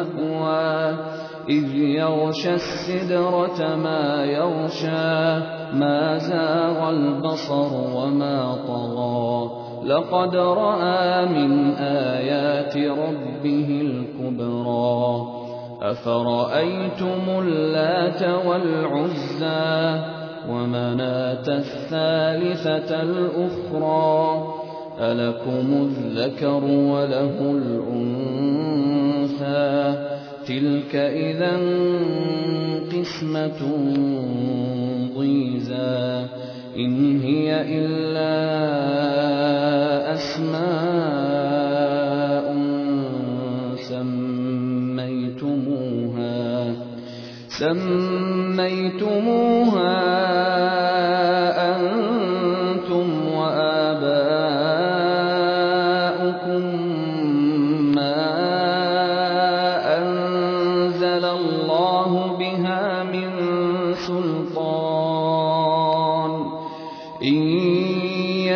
الْمَأْوَىٰ إِذْ يَغْشَى السِّدْرَةَ مَا يَغْشَىٰ مَا زَاغَ الْبَصَرُ وَمَا طَغَىٰ. لَقَدْ رَأَىٰ مِنْ آيَاتِ رَبِّهِ الْكُبْرَىٰ. أَفَرَأَيْتُمُ اللَّاتَ وَالْعُزَّىٰ وَمَنَاةَ الثَّالِثَةَ الْأُخْرَىٰ؟ أَلَكُمُ الذَّكَرُ وَلَهُ الْأُنثَىٰ. تِلْكَ إِذًا قِسْمَةٌ ضِيزَىٰ. إِنْ هِيَ إِلَّا أَسْمَاءٌ سَمَّيْتُمُوهَا. سَمَّيْتُمُوهَا أَنتُمْ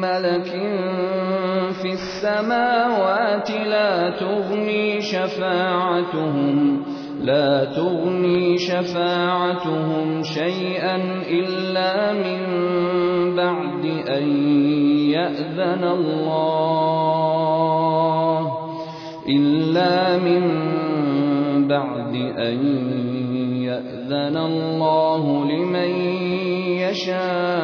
مَّلَكٍ فِي السَّمَاوَاتِ لَا تُغْنِي شَفَاعَتُهُمْ شَيْئًا إِلَّا مِن بَعْدِ أَن يَأْذَنَ اللَّهُ لِمَن يَشَاءُ.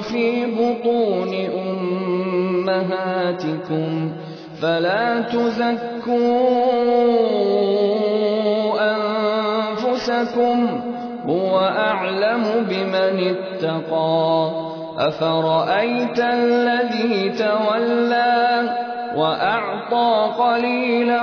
فِي بُطُونِ أُمَّهَاتِكُمْ ۖ فَلَا تُزَكُّوا أَنفُسَكُمْ ۖ هُوَ أَعْلَمُ بِمَنِ اتَّقَىٰ أَفَرَأَيْتَ الَّذِي تَوَلَّىٰ وَأَعْطَىٰ قَلِيلًا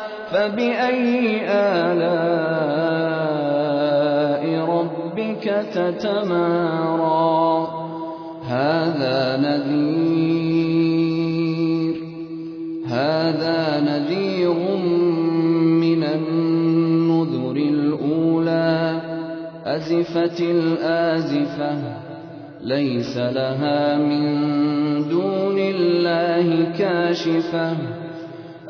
فبأي آلاء ربك تتمارى؟ هذا نذير. هذا نذير من النذر الأولى. أزفت الآزفة ليس لها من دون الله كاشفة.